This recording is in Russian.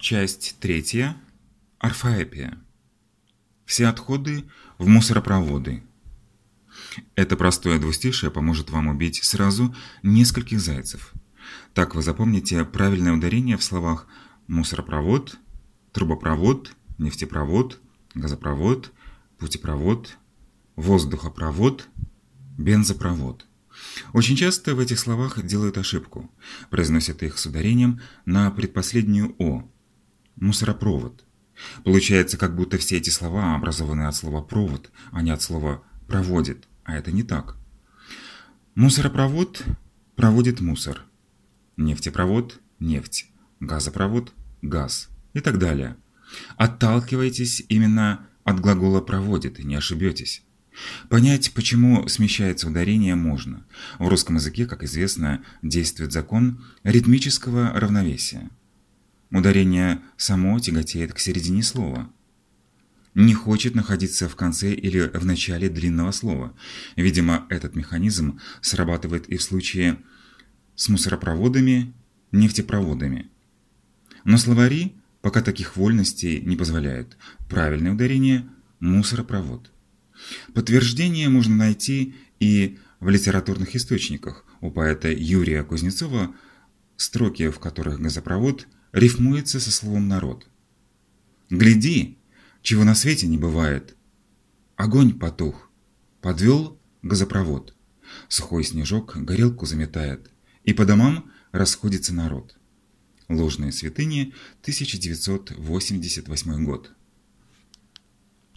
Часть третья. Орфоэпия. Все отходы в мусоропроводы. Это простое двустишее поможет вам убить сразу нескольких зайцев. Так вы запомните правильное ударение в словах мусоропровод, трубопровод, нефтепровод, газопровод, путепровод, воздухопровод, бензопровод. Очень часто в этих словах делают ошибку, произносят их с ударением на предпоследнюю «о» – мусоропровод. Получается, как будто все эти слова образованы от слова «провод», а не от слова «проводит», а это не так. Мусоропровод проводит мусор, нефтепровод – нефть, газопровод – газ и так далее. Отталкивайтесь именно от глагола «проводит» не ошибетесь. Понять, почему смещается ударение, можно. В русском языке, как известно, действует закон ритмического равновесия. Ударение само тяготеет к середине слова. Не хочет находиться в конце или в начале длинного слова. Видимо, этот механизм срабатывает и в случае с мусоропроводами, нефтепроводами. Но словари пока таких вольностей не позволяют. Правильное ударение – мусоропровод. Подтверждение можно найти и в литературных источниках. У поэта Юрия Кузнецова строки, в которых газопровод рифмуется со словом «народ». «Гляди, чего на свете не бывает. Огонь потух, подвел газопровод. Сухой снежок горелку заметает, и по домам расходится народ». Ложные святыни, 1988 год.